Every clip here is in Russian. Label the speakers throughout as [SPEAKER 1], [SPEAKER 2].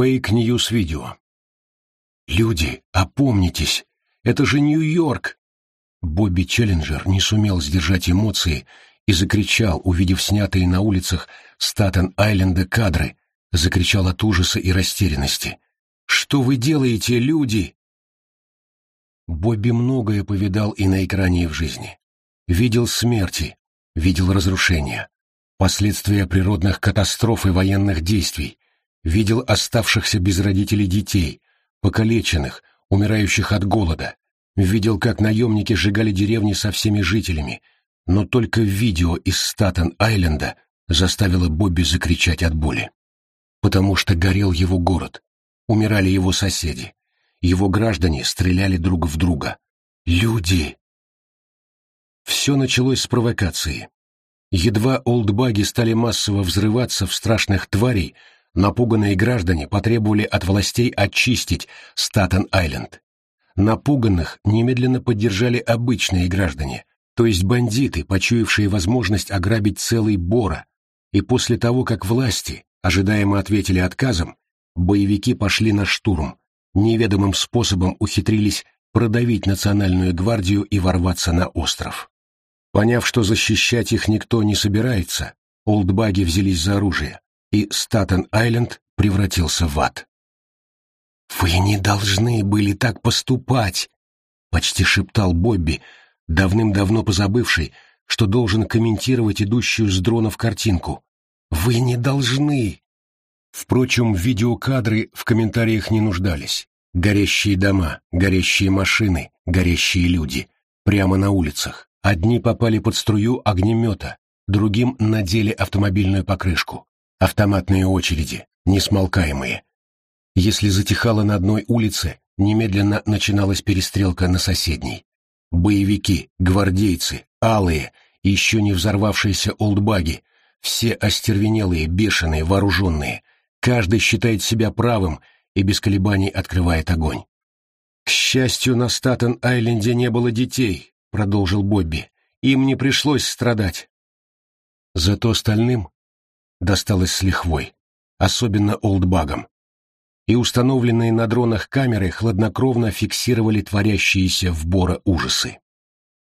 [SPEAKER 1] Фейк-ньюс-видео. «Люди, опомнитесь! Это же Нью-Йорк!» Бобби Челленджер не сумел сдержать эмоции и закричал, увидев снятые на улицах Статен-Айленда кадры, закричал от ужаса и растерянности. «Что вы делаете, люди?» Бобби многое повидал и на экране, и в жизни. Видел смерти, видел разрушения, последствия природных катастроф и военных действий, видел оставшихся без родителей детей, покалеченных, умирающих от голода, видел, как наемники сжигали деревни со всеми жителями, но только видео из Статен-Айленда заставило Бобби закричать от боли. Потому что горел его город, умирали его соседи, его граждане стреляли друг в друга. Люди! Все началось с провокации. Едва олдбаги стали массово взрываться в страшных тварей, напуганные граждане потребовали от властей очистить Статен-Айленд. Напуганных немедленно поддержали обычные граждане, то есть бандиты, почуявшие возможность ограбить целый Бора, и после того, как власти ожидаемо ответили отказом, боевики пошли на штурм, неведомым способом ухитрились продавить национальную гвардию и ворваться на остров. Поняв, что защищать их никто не собирается, олдбаги взялись за оружие, и Статен-Айленд превратился в ад. «Вы не должны были так поступать!» — почти шептал Бобби, давным-давно позабывший, что должен комментировать идущую с дронов картинку. «Вы не должны!» Впрочем, видеокадры в комментариях не нуждались. Горящие дома, горящие машины, горящие люди. Прямо на улицах. Одни попали под струю огнемета, другим надели автомобильную покрышку. Автоматные очереди, несмолкаемые. Если затихало на одной улице, немедленно начиналась перестрелка на соседней. Боевики, гвардейцы, алые, еще не взорвавшиеся олдбаги, все остервенелые, бешеные, вооруженные. Каждый считает себя правым и без колебаний открывает огонь. «К счастью, на Статен-Айленде не было детей», — продолжил Бобби. «Им не пришлось страдать». Зато остальным досталось с лихвой, особенно олдбагам. И установленные на дронах камеры хладнокровно фиксировали творящиеся в Бора ужасы.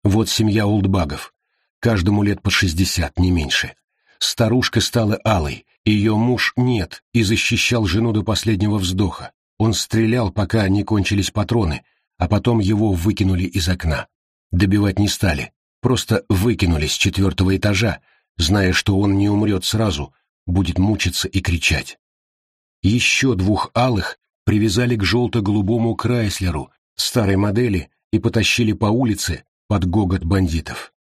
[SPEAKER 1] Вот семья олдбагов, каждому лет по шестьдесят, не меньше. Старушка стала алой, ее муж нет и защищал жену до последнего вздоха. Он стрелял, пока не кончились патроны, а потом его выкинули из окна. Добивать не стали, просто выкинули с четвертого этажа, зная, что он не умрет сразу, будет мучиться и кричать. Еще двух алых привязали к желто-голубому Крайслеру старой модели и потащили по улице под гогот бандитов.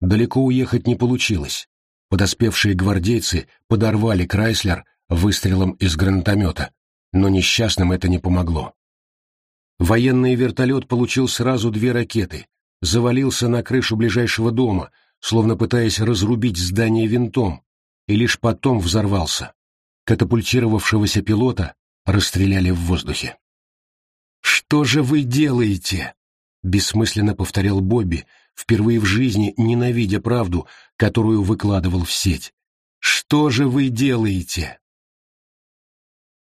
[SPEAKER 1] Далеко уехать не получилось. Подоспевшие гвардейцы подорвали Крайслер выстрелом из гранатомета, но несчастным это не помогло. Военный вертолет получил сразу две ракеты, завалился на крышу ближайшего дома, словно пытаясь разрубить здание винтом, и лишь потом взорвался. Катапультировавшегося пилота расстреляли в воздухе. «Что же вы делаете?» — бессмысленно повторял Бобби, впервые в жизни ненавидя правду, которую выкладывал в сеть. «Что же вы делаете?»